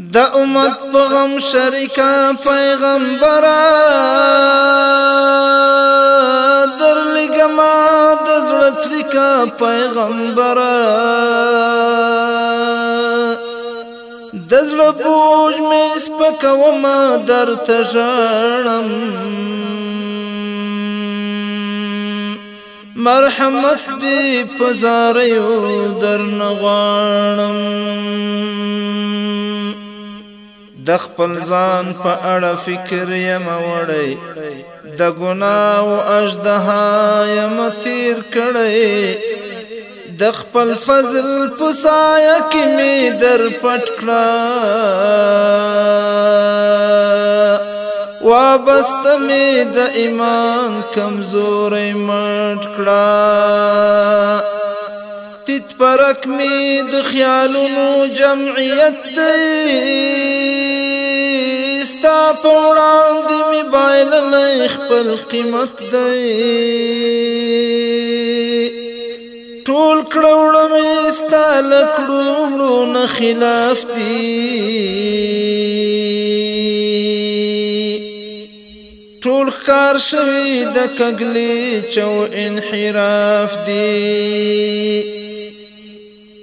د امت په غم شریکا پیغمبر در لګما د زړه شریکا پیغمبر د زړه بوج مې سپکوما درته ژړم مرحمت دې پزاریو در نغړم د خپل ځان په اړه فکر یم وړی د ګناو اژدها یم تیر کړی د خپل فضل په سایه کې می در پټ کړه وابست می د ایمان کمزورې مټ کړه تیت پرک می د خیالونو جمعیت دی ستا پوڑان دی می بایل لیخ پل قیمت دی ټول کړوړ مې ستا لکړو نه خلاف دی ټول کار شوی د کګلی چو انحراف دی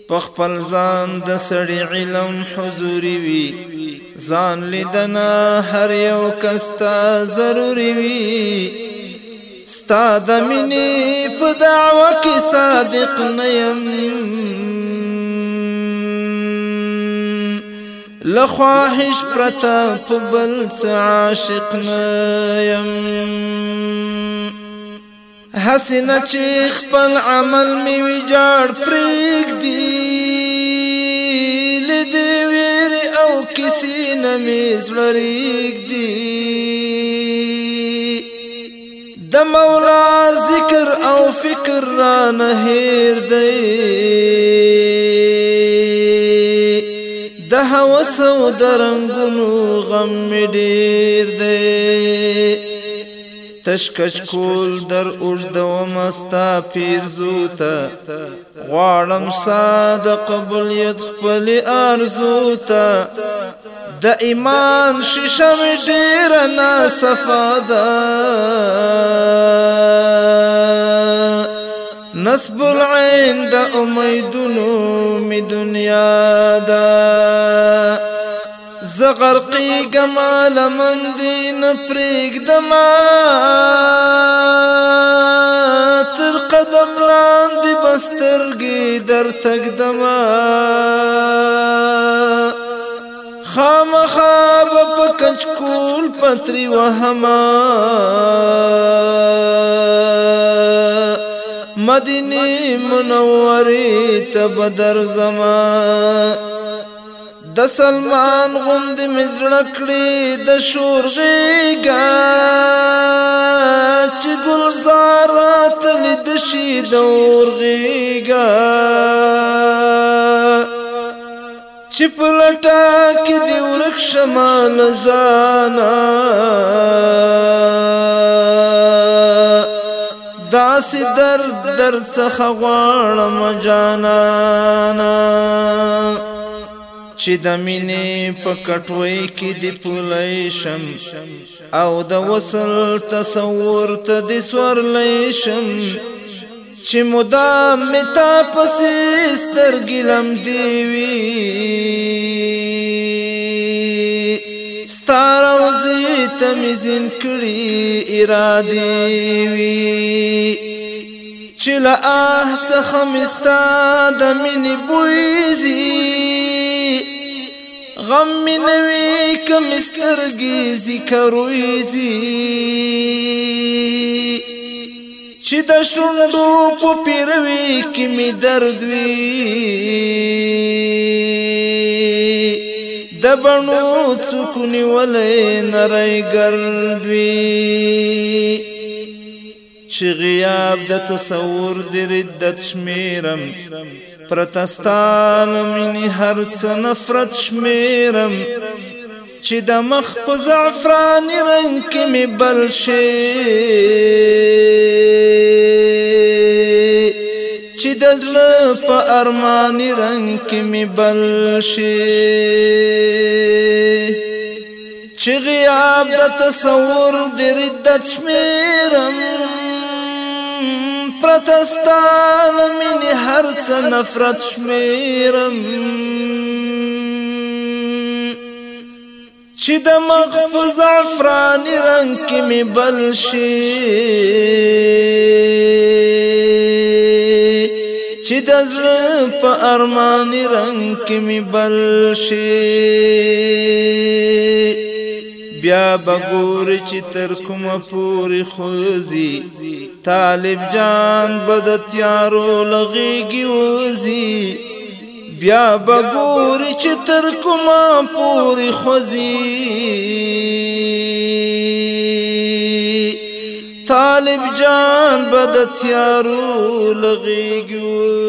په خپل ځان د سړی علم حضوري وي ځان لیدنه هر یو کستا ضروری وي ستا د مینې په دعوه کې صادق نه یم لخواهش پرته په بل عاشق نه یم حسنه چې خپل عمل می ویجاړ پرېګ دی لدې ویر او کسې نمی زړېګ دی د مولا ذکر او فکر را نه هېر دی د هوس او درنګونو غم ډېر دی تشکش کول در اوږدوم ستا پیرزو ته غواړم ستا د قبولیت خپلې ارزو ته د ایمان شیشه مې ډېره ناصفه ده نصب العین د امیدونو می دنیا ده غرقی گما لمن دی نپریگ دما تر قدم لاندې بسترګي در تک دما خامخاب په کچکول پتری وهما مدینه منورې ته بدر زمان د سلمان غوند مزړه کړی د شور غیګا چې گلزار تل د شي دور غیګا چې پلټا کې دی ورک شمان زانا داس درد در څخه غواړم جانانا چې د مینې په کټوي کې دی پولای شم او د وصل تصور ته دی سور لای شم چې مدام متا پسې سترګلم دی وی ستاره وزي تمزین کړی اراده وی چې له آه څخه مستا د مینې بوزي غم می نوی کم سترګي ذکر ویزي چې د شوندو په پیروي کې می درد وی د بڼو سکونی ولې نری ګرځوي چې غیاب د تصور د ردت شمیرم پرتستان منی هر څه نفرت شمیرم چې د مخ په زعفران رنگ کې می بل شي چې د زړه په ارمان رنگ کې می بل شي چې غیاب د تصور د ردت شمیرم نفرت استان من هر څه نفرت شمیرم چې د مخفوظ افران رنگ کې می بل شي چې د زړه په ارمان رنگ کې می بل شي بیا بګور چې تر کومه پورې خوځي طالب جان بد تیارو لغیږي وزي بیا بګور چې تر کومه پوری خوځي طالب جان بد تیارو لغیږي